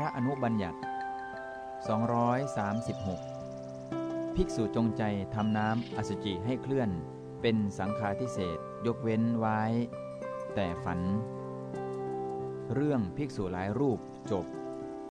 พระอนุบัญญัติ 236 ภิกษุจงใจทำน้ำอสุจิให้เคลื่อน เป็นสังฆาทิเศษยกเว้นไว้ แต่ฝัน เรื่องภิกษุหลายรูปจบ